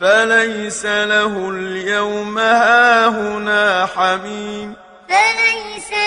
فليس له اليوم هاهنا حميم. فليس له